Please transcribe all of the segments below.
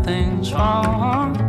nothing's wrong.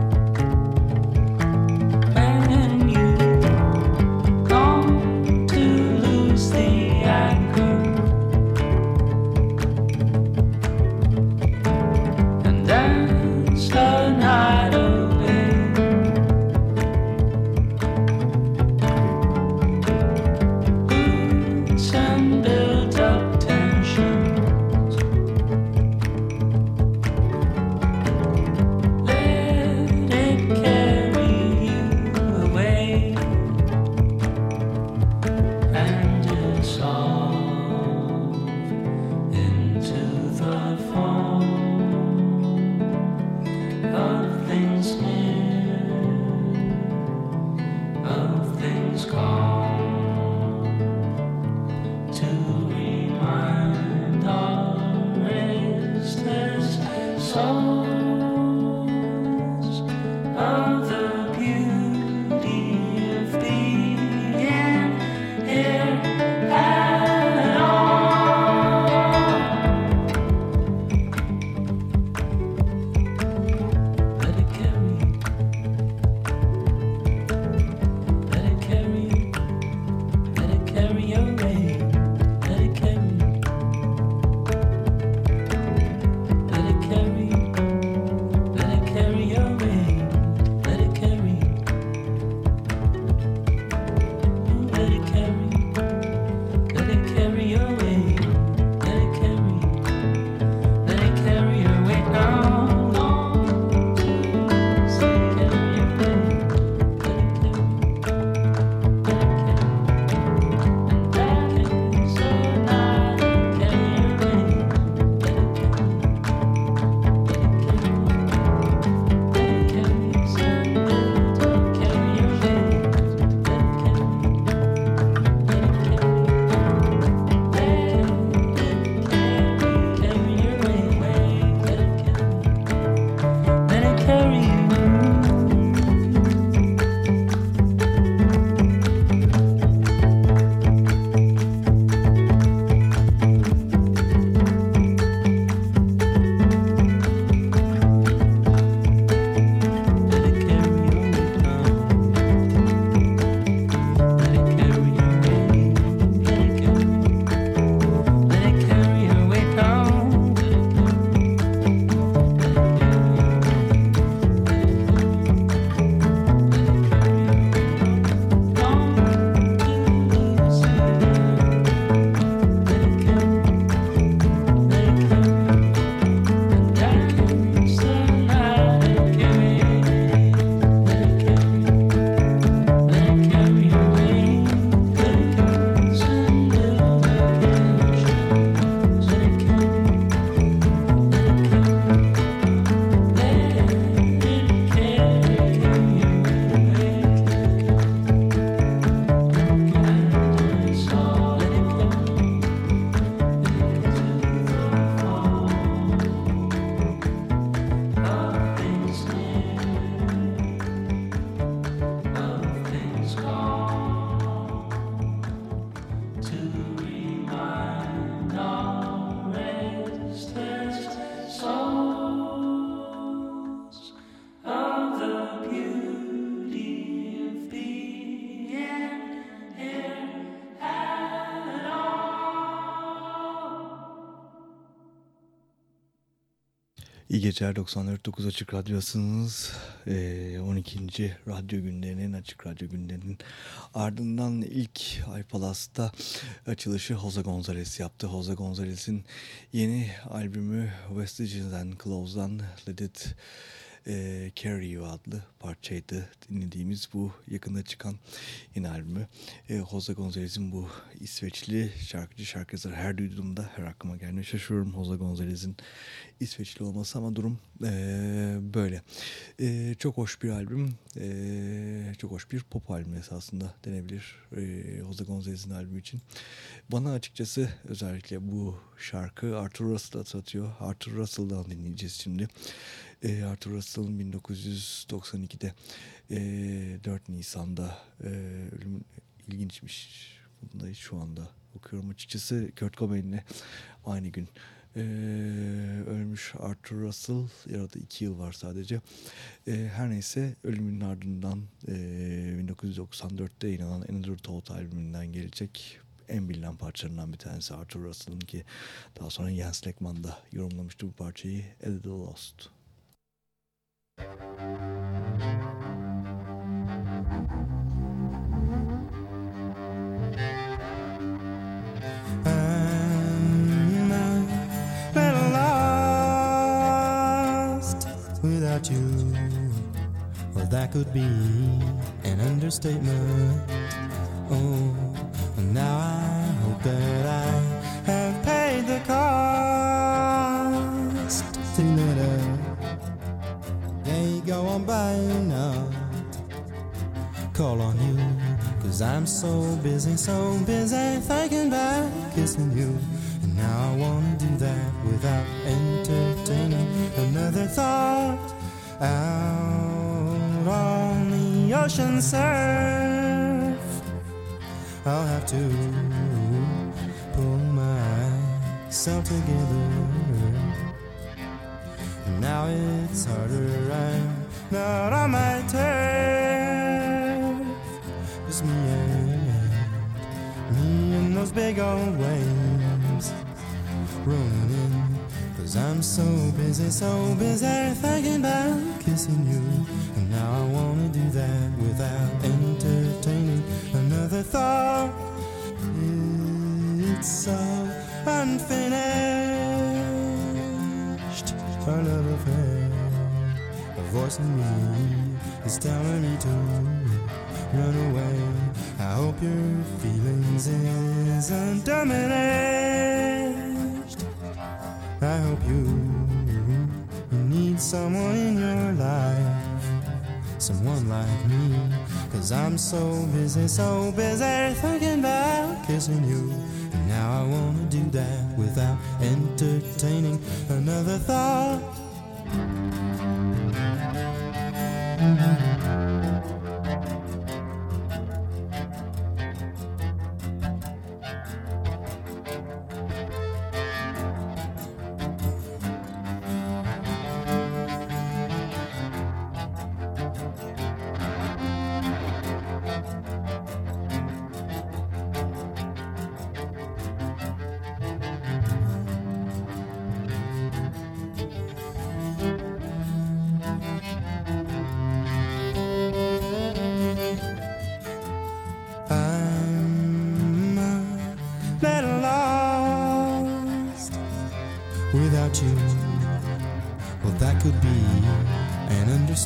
İyi geceler 94.9 Açık Radyosu'nuz. Ee, 12. Radyo Günleri'nin, Açık Radyo Günleri'nin ardından ilk Ay Palas'ta açılışı Jose Gonzalez yaptı. Jose Gonzalez'in yeni albümü Vestiges and Closes'dan Let It e, Carry You adlı parçaydı dinlediğimiz bu yakında çıkan yeni albümü. E, Jose Gonzalez'in bu İsveçli şarkıcı şarkıcıları her duyduğumda her aklıma gelmeye şaşırıyorum Jose Gonzalez'in İsveçli olması ama durum e, böyle. E, çok hoş bir albüm. E, çok hoş bir pop albüm esasında denebilir e, Jose Gonzalez'in albümü için. Bana açıkçası özellikle bu şarkı Arthur Russell'ı hatırlatıyor. Arthur Russell'dan dinleyeceğiz şimdi. E, Arthur Russell'ın 1992'de e, 4 Nisan'da e, ölüm ilginçmiş. Bunu şu anda okuyorum açıkçası. Kurt Cobain'le aynı gün e, ölmüş Arthur Russell. Yarada iki yıl var sadece. E, her neyse ölümünün ardından e, 1994'te yayınlanan Another Thought albümünden gelecek en bilinen parçalarından bir tanesi Arthur Russell'ın ki daha sonra Jens Lekman da yorumlamıştı bu parçayı A Little Lost. Without you. Well, that could be an understatement. Oh, now I hope that I go on by now call on you. Cause I'm so busy, so busy thinking about kissing you. And now I wanna do that without entertaining another thought. Out on the ocean surf, I'll have to pull myself together. Now it's harder, I'm not on my turf. Just me and me and those big old waves rolling in. Cause I'm so busy, so busy thinking about kissing you. And now I wanna do that without entertaining another thought. It's so unfinished. Our love affair. A voice in me is telling me to run away. I hope your feelings isn't diminished. I hope you, you need someone in your life, someone like me. Cause I'm so busy, so busy thinking about kissing you. Now I wanna do that without entertaining another thought.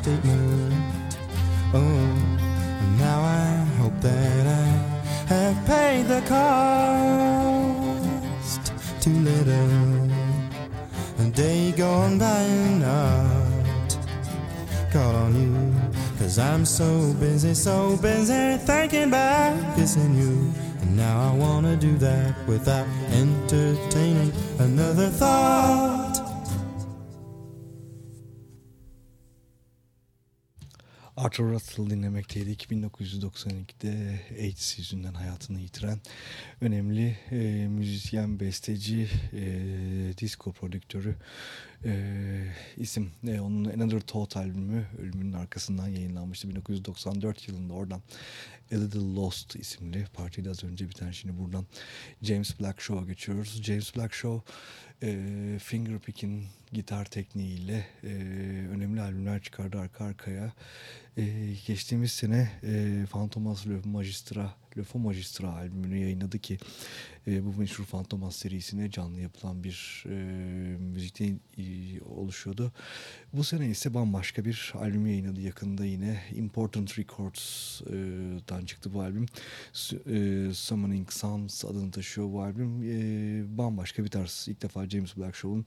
An understatement. Oh, now I hope that I have paid the cost to let a, a day gone by and not call on you. Cause I'm so busy, so busy thinking about kissing you. And now I wanna do that without entertaining another thought. Arthur Russell dinlemekteydik. 1992'de AIDS yüzünden hayatını yitiren önemli e, müzisyen, besteci, e, disco prodüktörü e, isim. E, onun Another Thought albümü ölümünün arkasından yayınlanmıştı 1994 yılında. Oradan A Little Lost isimli partiydi az önce biten şimdi buradan James Black Show'a geçiyoruz. James Black Show e, fingerpicking gitar tekniğiyle e, önemli albümler çıkardı arka arkaya. E, geçtiğimiz sene e, Fantomas Le Magistra, Le Faux Magistra albümünü yayınladı ki e, bu meşhur Fantomas serisine canlı yapılan bir e, müzikte e, oluşuyordu. Bu sene ise bambaşka bir albüm yayınladı yakında yine Important Records'dan çıktı bu albüm. E, Summoning Sounds adını taşıyor bu albüm. E, bambaşka bir tarz. İlk defa James Black Show'un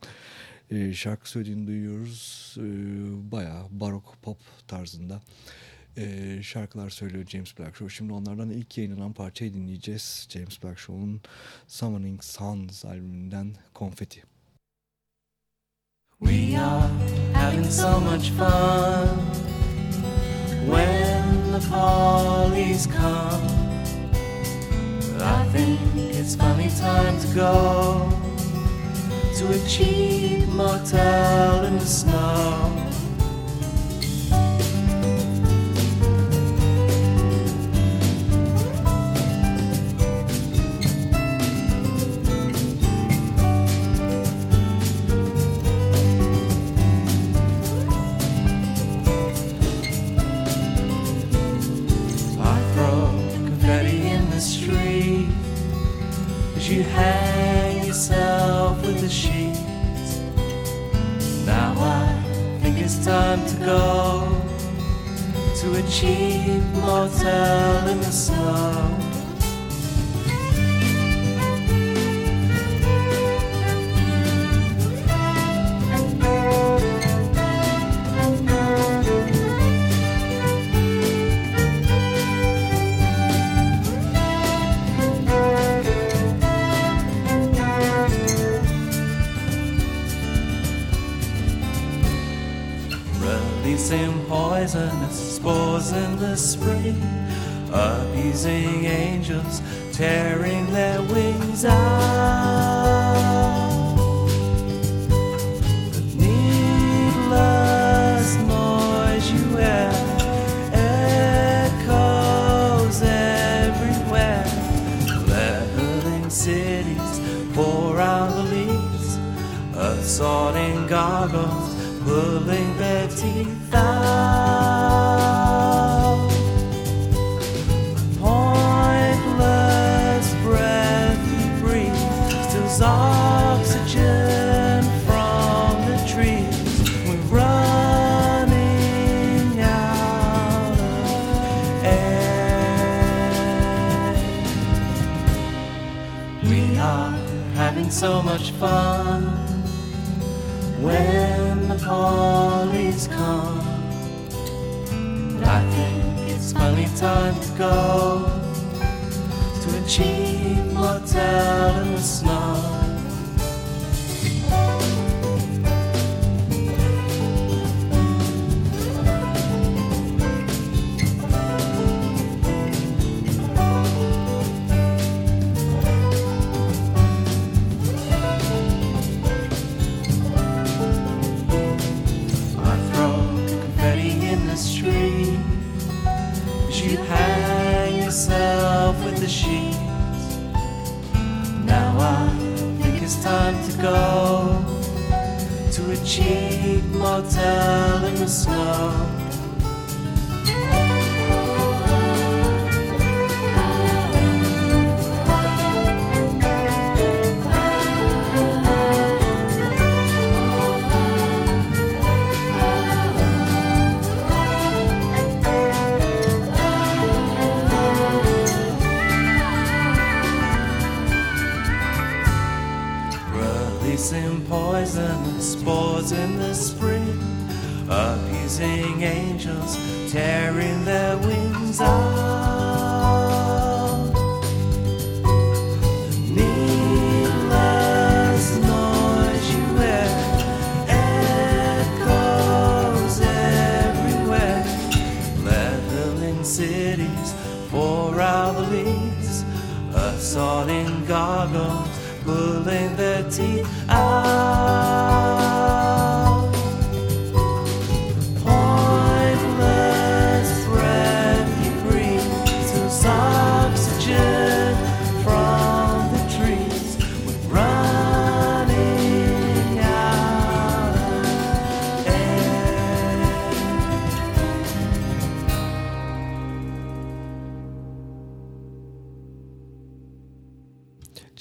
e, şarkı söylediğini duyuyoruz. E, bayağı barok pop tarzında e, şarkılar söylüyor James Black Show. Şimdi onlardan ilk yayınlanan parçayı dinleyeceğiz. James Black Show'un Summoning Suns albümünden Confetti. We are having so much fun when the police come. I think it's finally time to go to a cheap motel in the snow. Time to go to a cheap motel in the snow. Poisonous spores in the spring, appeasing angels tearing their wings out. The needless noise you hear echoes everywhere, leveling cities, pour out the leaves, assaulting gargoyles, pulling their teeth so much fun when the police come. But I think it's finally time to go to a cheap in the snow. Gargoyles, pulling their teeth out.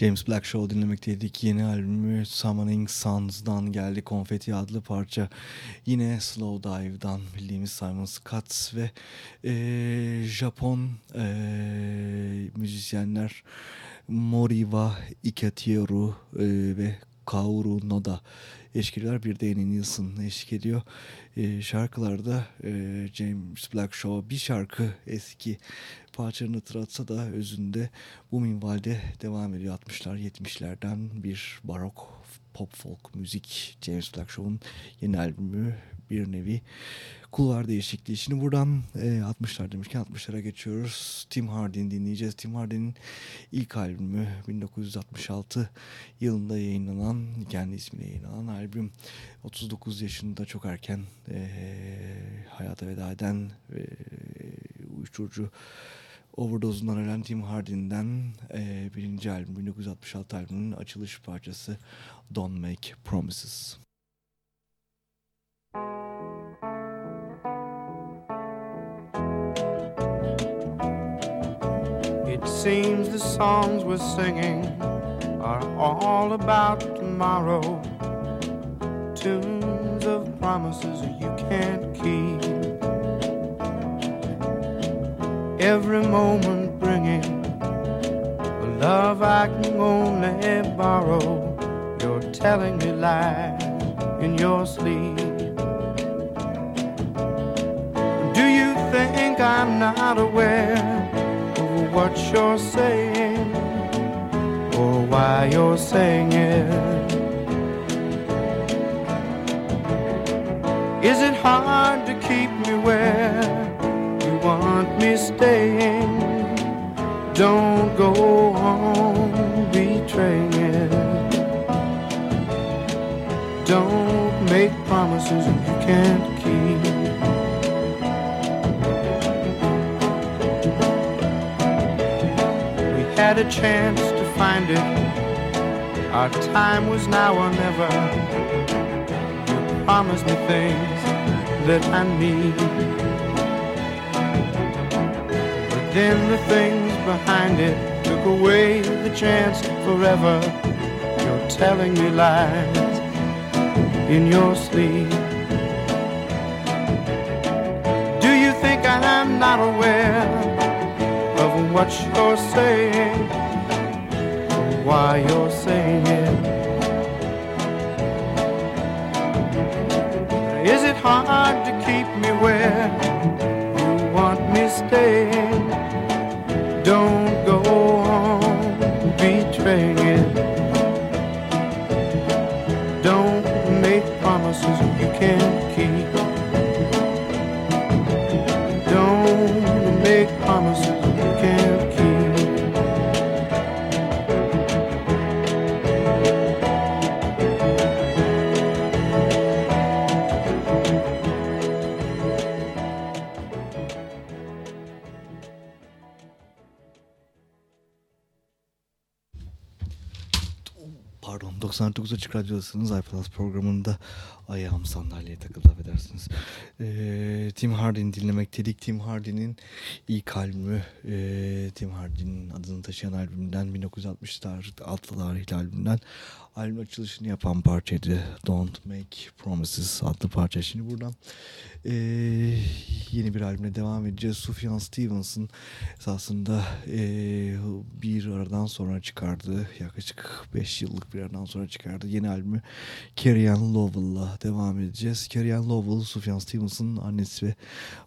James Black Show dinlemekteydik. Yeni albümü Summoning Suns'dan geldi. Konfeti adlı parça. Yine Slow Dive'dan bildiğimiz Simon Scott ve e, Japon e, müzisyenler Moriwa Ikatieru e, ve Kaoru Noda ediyorlar. Bir de Annie Nielsen eşlik ediyor. E, şarkılarda e, James Black Show bir şarkı eski parçalarını hatırlatsa da özünde bu minvalde devam ediyor. 60'lar 70'lerden bir barok pop folk müzik James Black Show'un yeni albümü bir nevi kulvar değişikliği. Şimdi buradan e, 60'lar demişken 60'lara geçiyoruz. Tim Hardin dinleyeceğiz. Tim Hardin'in ilk albümü 1966 yılında yayınlanan, kendi ismiyle yayınlanan albüm. 39 yaşında çok erken e, hayata veda eden e, uyuşturucu Overdose'undan ölen Tim Hardin'den e, birinci albüm 1966 albümünün açılış parçası Don't Make Promises. It seems the songs we're singing are all about tomorrow. Tunes of promises you can't keep. Every moment bringing a love I can only borrow. You're telling me lies in your sleep. Do you think I'm not aware of what you're saying or why you're saying it? Is it hard to keep me where? Me staying. Don't go on betraying. Don't make promises you can't keep. We had a chance to find it. Our time was now or never. You promised me things that I need. Then the things behind it took away the chance forever. You're telling me lies in your sleep. Do you think I'm not aware of what you're saying? Why you're saying it? Is it hard to keep me where you want me staying? 99 Açık Radyo'dasınız iPlus programında ayağım sandalyeye takıldı affedersiniz. Ee, Tim Hardin dinlemek dedik. Tim Hardin'in ilk albümü e, Tim Hardin'in adını taşıyan albümünden 1960'lar tarihli albümden albüm açılışını yapan parçaydı. Don't Make Promises adlı parça. Şimdi buradan e, yeni bir albüme devam edeceğiz. Sufjan Stevens'ın esasında e, bir aradan sonra çıkardığı yaklaşık 5 yıllık bir aradan sonra çıkardığı yeni albümü Carrie Ann Lowell'la devam edeceğiz. Carrie Ann Lowell, Sufjan Stevens'ın annesi ve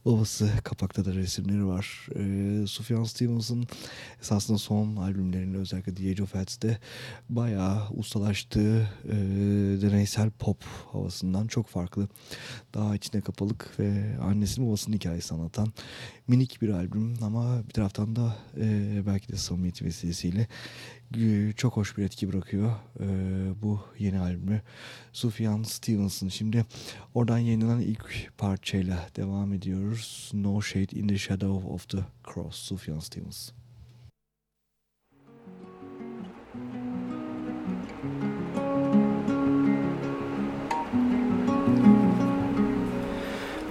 babası kapakta da resimleri var. E, Sufjan Stevens'ın esasında son albümlerinde özellikle The Age of Heads'de bayağı ustalaştığı e, deneysel pop havasından çok farklı. Daha içine kapalık ve annesinin babasının hikayesi anlatan minik bir albüm ama bir taraftan da e, belki de samimiyeti vesilesiyle e, çok hoş bir etki bırakıyor e, bu yeni albümü Sufjan Stevenson. Şimdi oradan yayınlanan ilk parçayla devam ediyoruz. No Shade in the Shadow of the Cross Sufjan Stevens.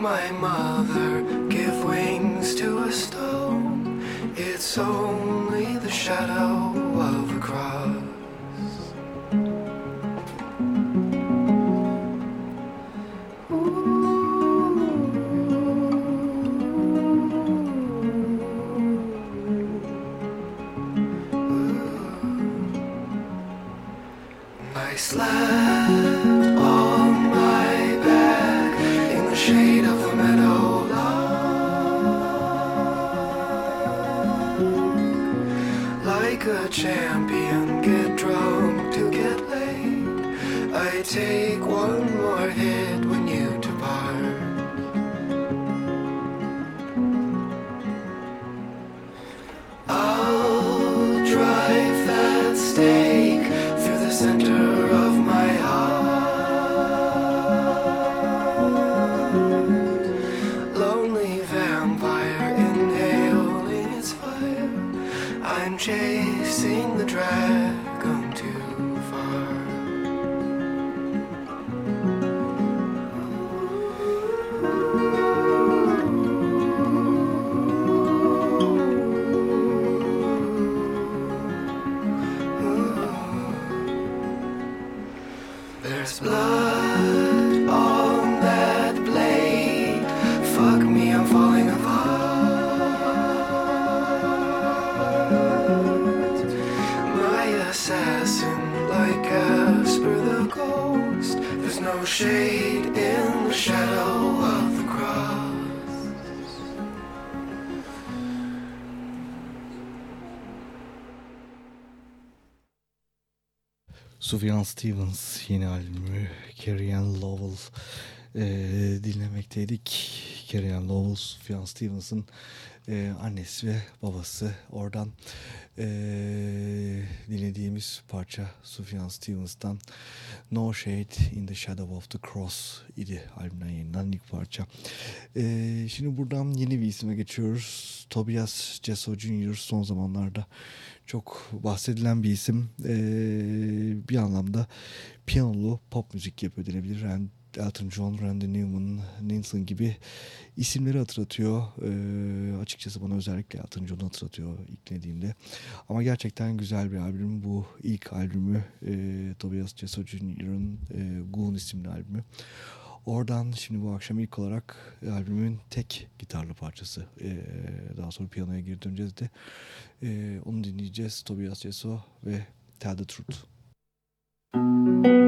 my mother, give wings to a stone. It's only the shadow shade in the shadow of the cross. Sufjan Stevens yeni albümü Carrie Ann Lowell e, dinlemekteydik. Carrie Ann Lowell, Stevens'ın e, annesi ve babası. Oradan e, dinlediğimiz parça Sufjan Stevens'tan No Shade in the Shadow of the Cross idi albümden yayınlanan ilk parça. E, şimdi buradan yeni bir isime geçiyoruz. Tobias Jesso Jr. son zamanlarda çok bahsedilen bir isim. Ee, bir anlamda piyanolu pop müzik yapıyor denebilir. Rand, Elton John, Randy Newman, Nilsson gibi isimleri hatırlatıyor. Ee, açıkçası bana özellikle Elton John'u hatırlatıyor ilk dinlediğimde. Ama gerçekten güzel bir albüm. Bu ilk albümü e, Tobias Jesso Jr.'ın e, Goon isimli albümü. Oradan şimdi bu akşam ilk olarak albümün tek gitarlı parçası. Ee, daha sonra piyanoya geri döneceğiz de. Ee, onu dinleyeceğiz. Tobias Jesso ve Tell the Truth. Why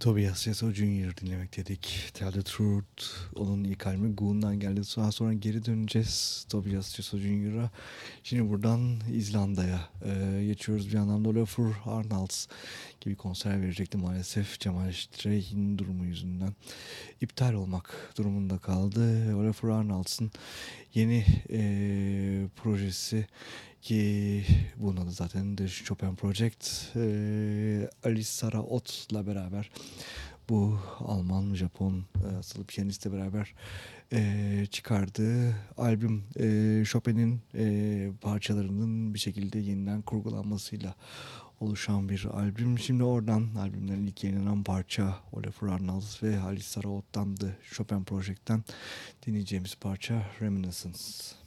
Tobias Jesso Jr. dinlemek dedik. Tell the Truth. Onun ilk albümü Goon'dan geldi. Sonra sonra geri döneceğiz Tobias Jesso Jr.'a. Şimdi buradan İzlanda'ya e, geçiyoruz. Bir yandan da Olafur Arnalds gibi konser verecekti maalesef. Cemal Streyh'in durumu yüzünden iptal olmak durumunda kaldı. Olafur Arnalds'ın yeni e, projesi ki bunun adı zaten The Chopin Project e, Alice Sara Ott'la beraber bu Alman, Japon e, asılı piyanistle beraber e, çıkardığı albüm e, Chopin'in e, parçalarının bir şekilde yeniden kurgulanmasıyla oluşan bir albüm. Şimdi oradan albümlerin ilk yayınlanan parça Olafur Arnalds ve Alice Saraot'tan The Chopin Project'ten dinleyeceğimiz parça Reminiscence.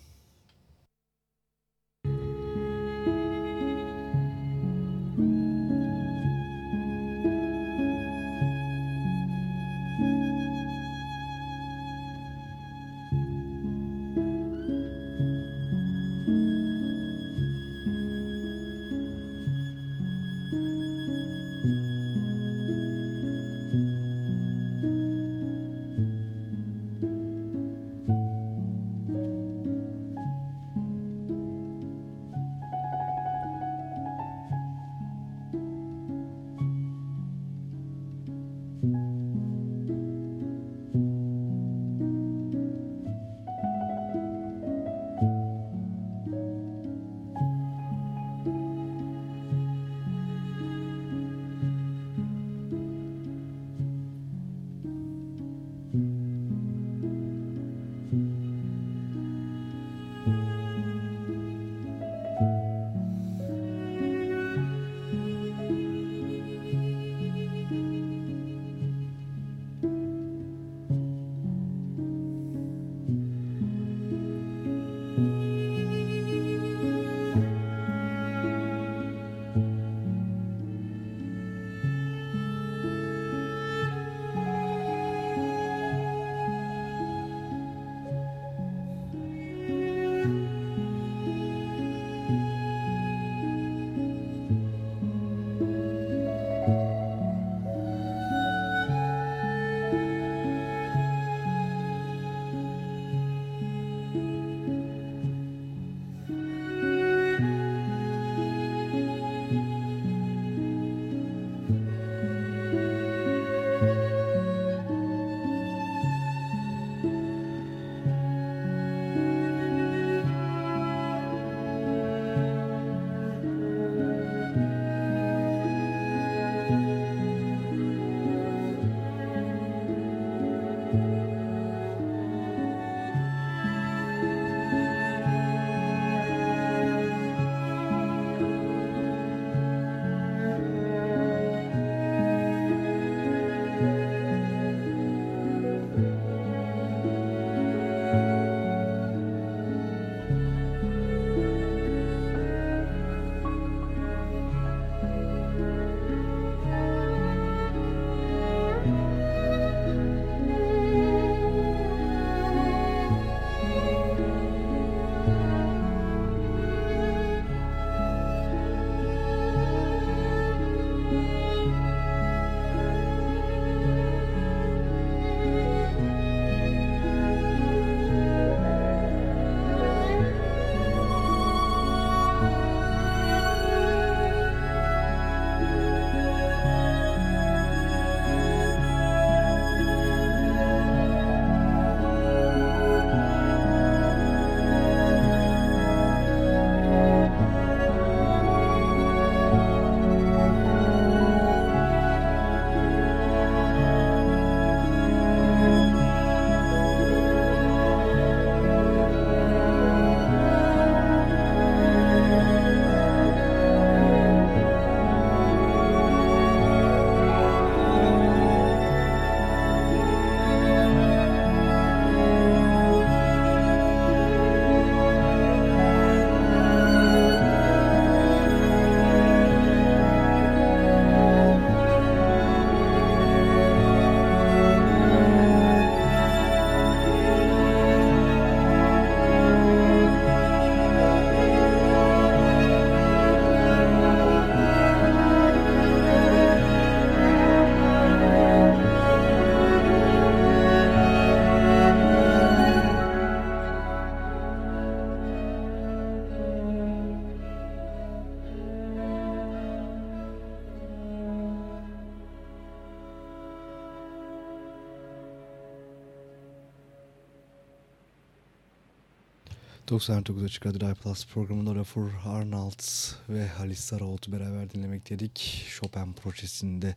99 Açık Radyo Plus programında Rafur Arnalds ve Halis Saraoğlu beraber dinlemek dedik. Chopin projesinde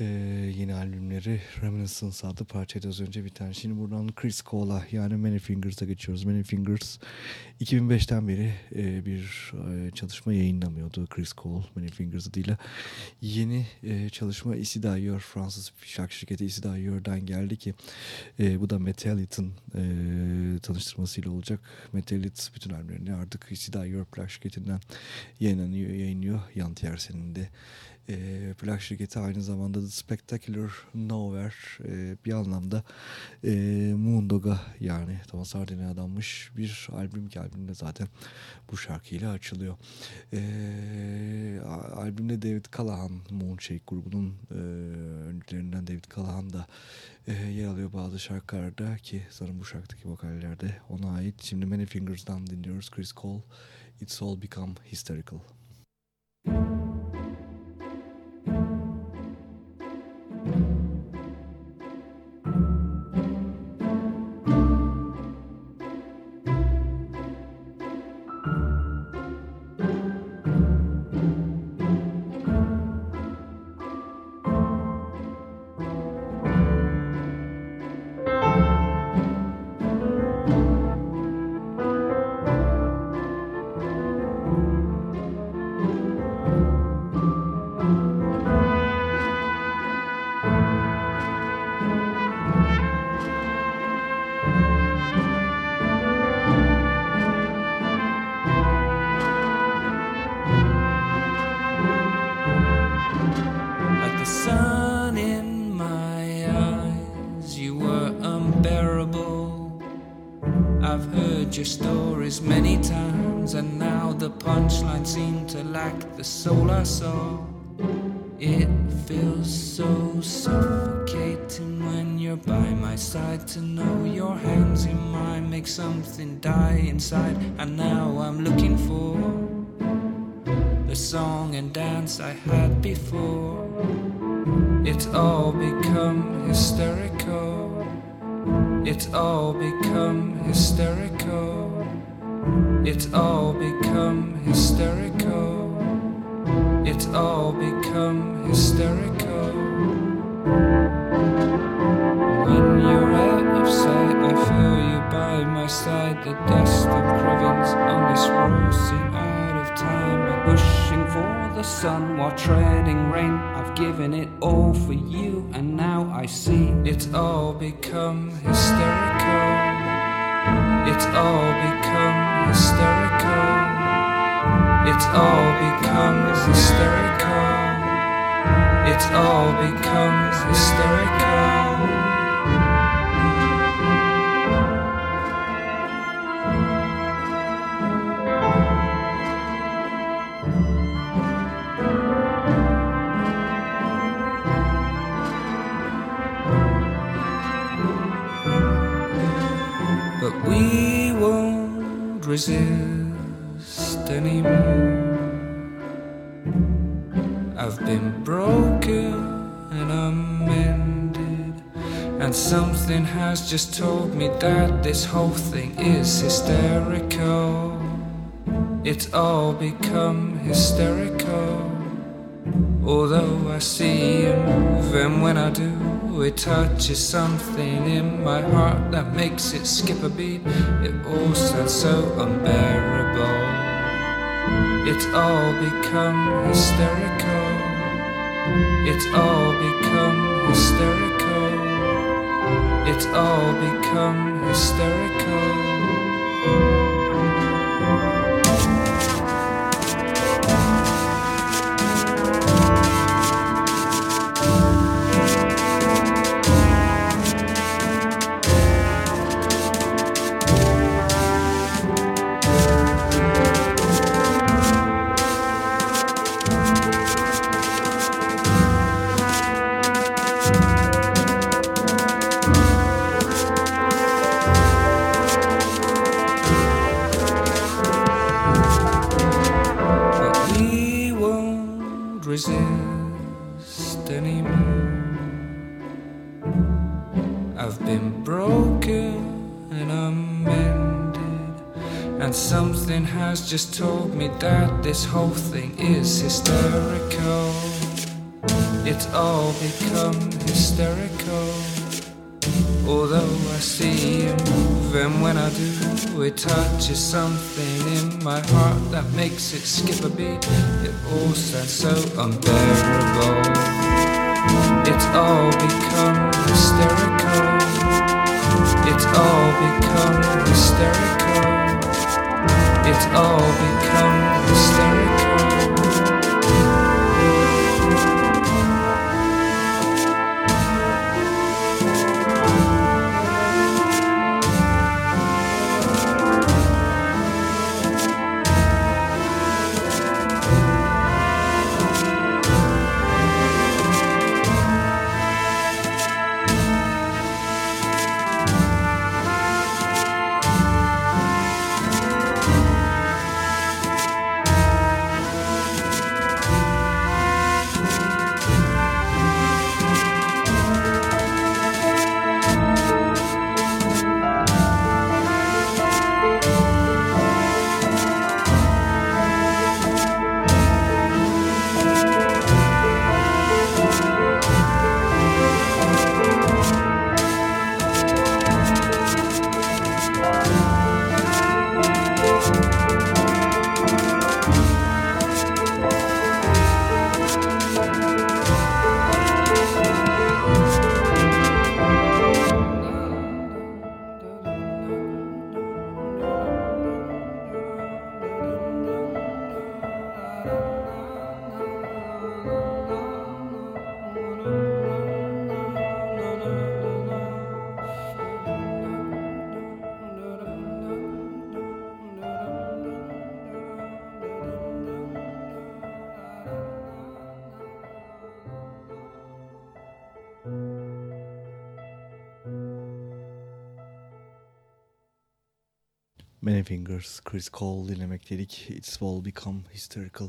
e, yeni albümleri Reminiscence adlı parçaydı az önce bir tane. Şimdi buradan Chris Cole'a yani Many Fingers'a geçiyoruz. Many Fingers 2005'ten beri e, bir e, çalışma yayınlamıyordu Chris Cole Many Fingers adıyla. Yeni e, çalışma Issy Dyer Fransız şarkı şirketi Issy Dyer'dan geldi ki e, bu da Metallit'in e, tanıştırmasıyla olacak. Metallit bütün albümlerini artık Issy Dyer plak şirketinden yayınlanıyor, yayınlıyor. Yan Tiersen'in de e, plak şirketi aynı zamanda The Spectacular Nowhere e, bir anlamda e, Moondog'a yani Thomas Hardy'ne adanmış bir albüm ki albümde zaten bu şarkıyla açılıyor. E, albümde David Callahan Moonshake grubunun e, öncülerinden David Callahan da e, yer alıyor bazı şarkılarda ki sanırım bu şarkıdaki vokallerde ona ait. Şimdi Many Fingers'dan dinliyoruz Chris Cole It's All Become Hysterical. Like make something die inside, and now I'm looking for the song and dance I had before. It's all become hysterical. It's all become hysterical. It's all become hysterical. It's all become hysterical. Side. The dust and cravings on this seem out of time. I'm pushing for the sun while treading rain. I've given it all for you, and now I see it's all become hysterical. It's all become hysterical. It's all become hysterical. It's all becomes hysterical. Resist anymore. I've been broken and amended, and something has just told me that this whole thing is hysterical. It's all become hysterical. Although I see you move, and when I do, it touches something in my heart that makes it skip a beat. It all sounds so unbearable. It's all become hysterical. It's all become hysterical. It's all become hysterical. Just told me that this whole thing is hysterical. It's all become hysterical. Although I see you move, and when I do, it touches something in my heart that makes it skip a beat. It all sounds so unbearable. It's all become hysterical. It's all become hysterical. It's all become hysterical. Many Fingers, Chris Cole dinlemek dedik. It's All Become Hysterical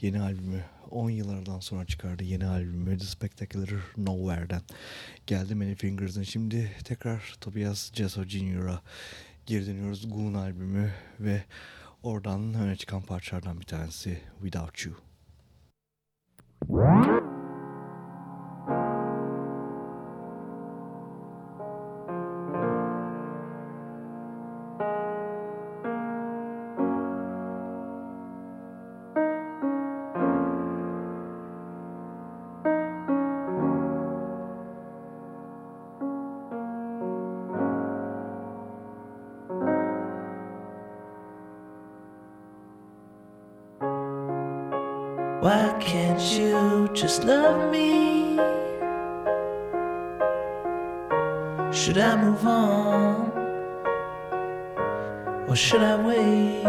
yeni albümü 10 yıllardan sonra çıkardı yeni albümü The Spectacular Nowhere'den geldi Many Fingers'ın. Şimdi tekrar Tobias Jesso Jr.'a geri dönüyoruz. Goon albümü ve oradan öne çıkan parçalardan bir tanesi Without You. Or should I wait?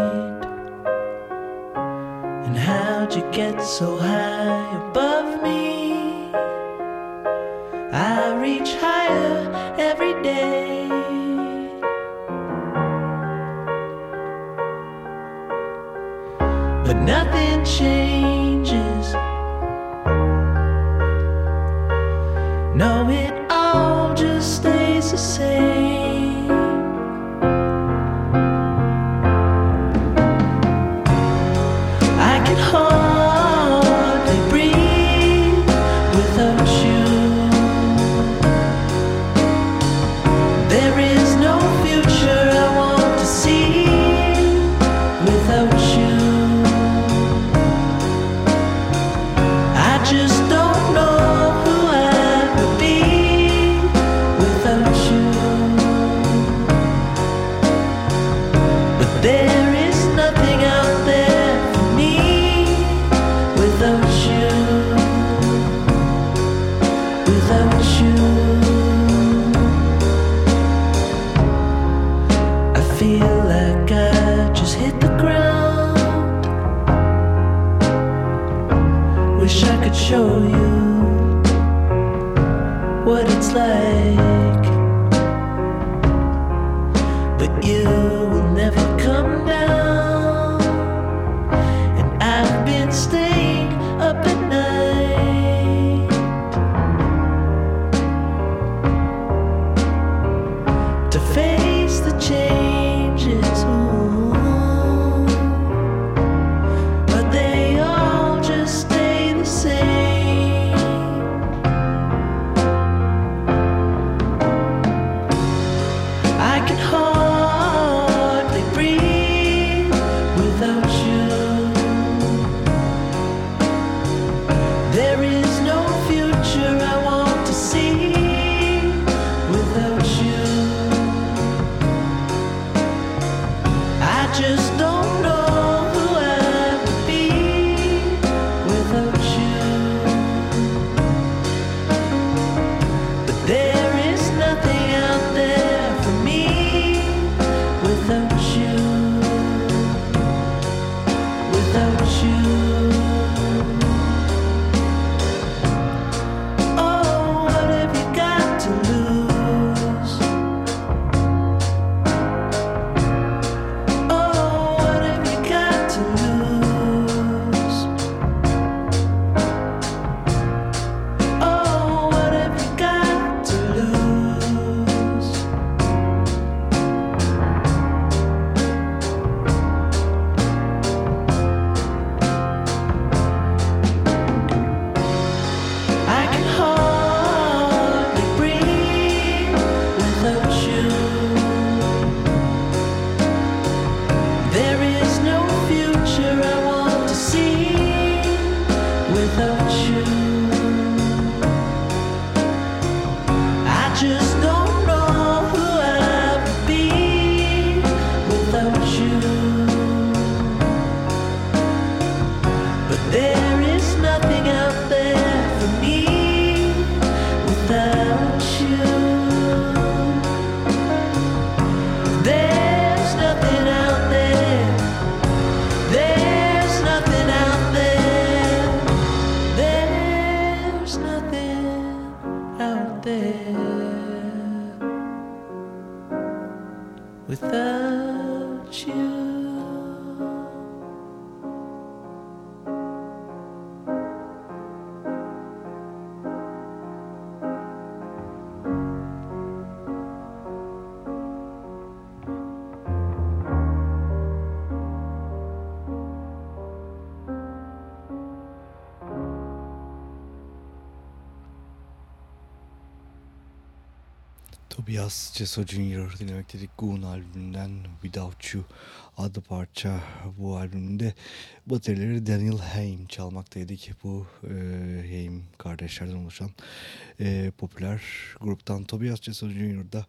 And how'd you get so high above me? I reach higher every day. But nothing changes. Tobias Ceso Jr. dinlemek Goon albümünden Without You adlı parça bu albümde baterileri Daniel Haim çalmaktaydı ki bu e, Haim kardeşlerden oluşan e, popüler gruptan Tobias Ceso Jr. da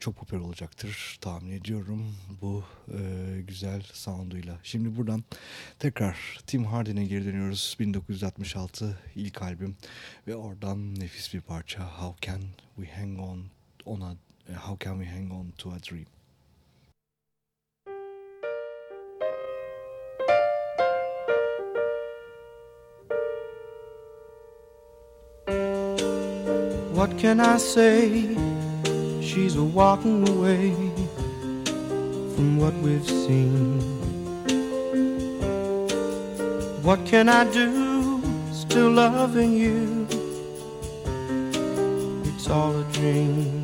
çok popüler olacaktır tahmin ediyorum bu e, güzel sounduyla. Şimdi buradan tekrar Tim Hardin'e geri dönüyoruz 1966 ilk albüm ve oradan nefis bir parça How Can We Hang On on a uh, Uh, how can we hang on to a dream What can I say? She's walking away from what we've seen. What can I do? Still loving you. It's all a dream.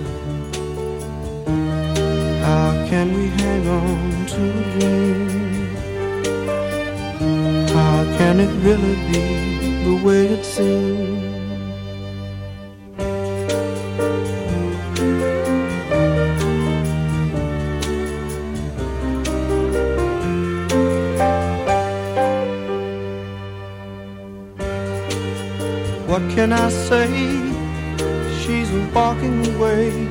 How can we hang on to a dream? How can it really be the way it seems? What can I say? She's walking away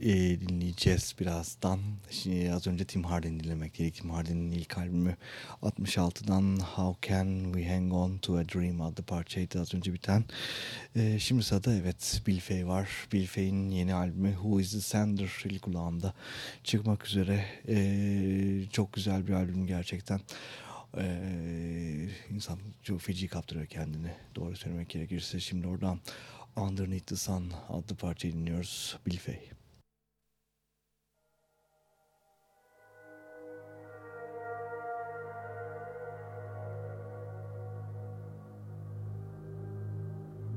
E, dinleyeceğiz birazdan. Şimdi az önce Tim Hardin dinlemek Tim Hardin'in ilk albümü 66'dan How Can We Hang On To A Dream adlı parçaydı az önce biten. E, şimdi sırada evet Bill Fay var. Bill Fay'in yeni albümü Who Is The Sender ilk kulağında çıkmak üzere. E, çok güzel bir albüm gerçekten. Ee, insan çok feci kaptırıyor kendini. Doğru söylemek gerekirse şimdi oradan Underneath the Sun adlı parçayı dinliyoruz. Bill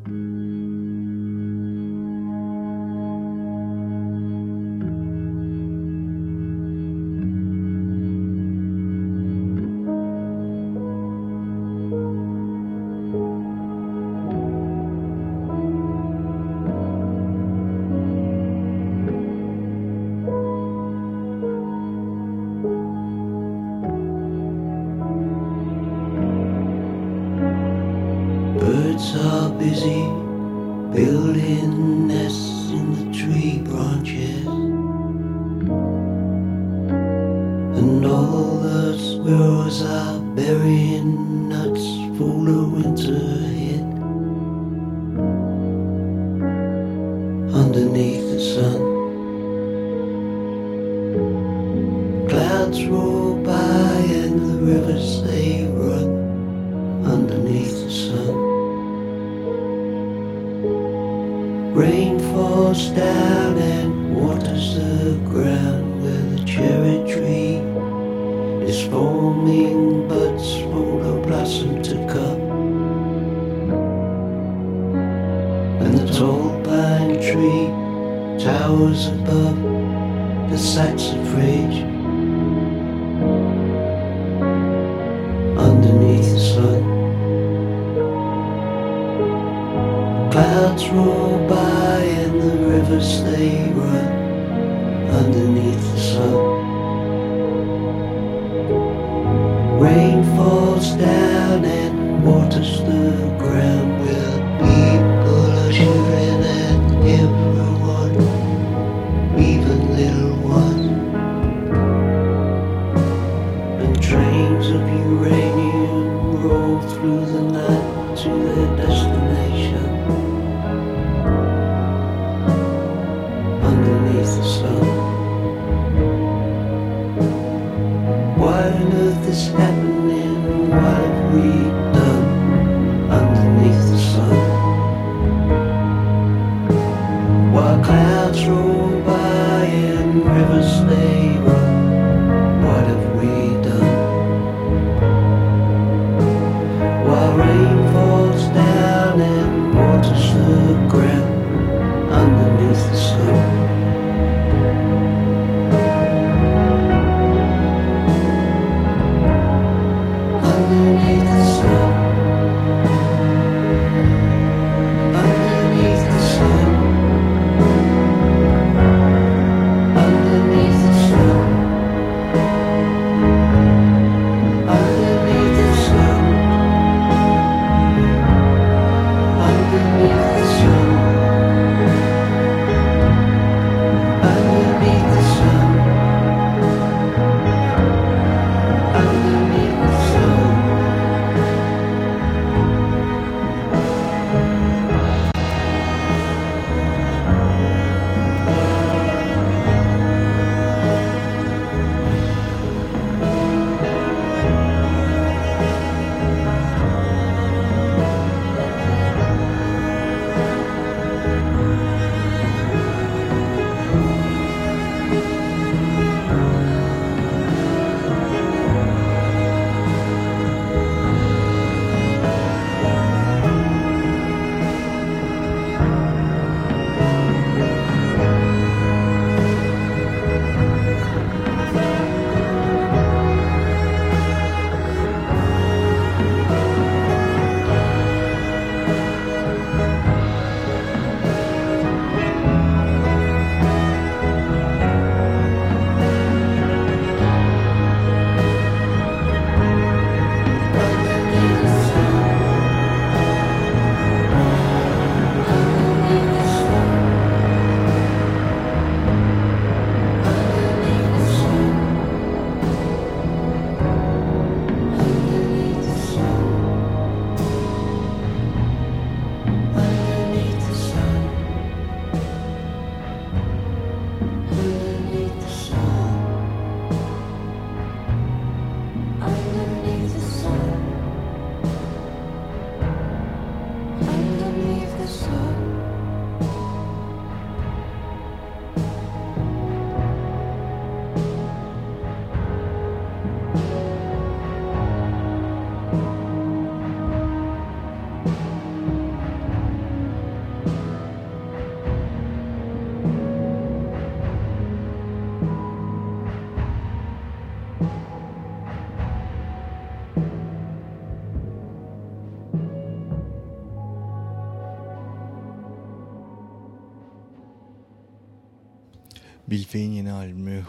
Música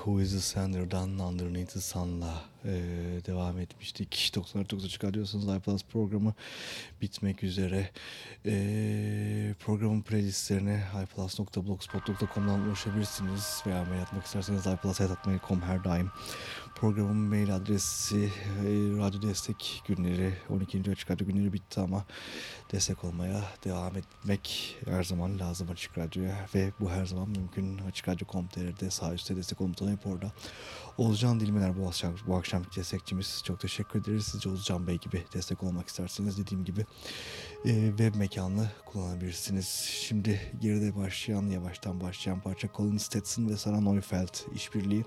Who is the Sender'dan Underneath the Sun'la e, devam etmiştik. 99 Açık Radyosu'nuz iPlus programı bitmek üzere. E, programın playlistlerine iPlus.blogspot.com'dan ulaşabilirsiniz veya mail isterseniz iPlus.com her daim. Programın mail adresi e, Radyo Destek Günleri 12. Açık Radyo Günleri bitti ama destek olmaya devam etmek her zaman lazım Açık Radyo'ya ve bu her zaman mümkün. Açık Radyo.com.tr'de sağ üstte destek olun tıklayıp orada. Olcan Dilmeler bu akşam, bu akşamki destekçimiz. Çok teşekkür ederiz. Sizce Olcan Bey gibi destek olmak isterseniz dediğim gibi e, web mekanını kullanabilirsiniz. Şimdi geride başlayan, yavaştan başlayan parça Colin Stetson ve Sarah Neufeld işbirliği.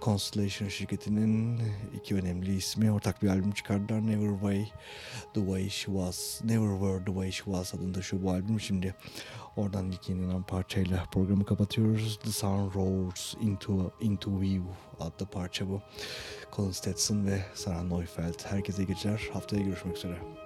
Constellation şirketinin iki önemli ismi ortak bir albüm çıkardılar. Never Way The Way She Was, Never Were The Way She Was adında şu bu albüm. Şimdi oradan ilk yayınlanan parçayla programı kapatıyoruz. The Sun Roars Into, Into View adlı parça bu. Colin Stetson ve Sarah Neufeld. Herkese iyi geceler. Haftaya görüşmek üzere.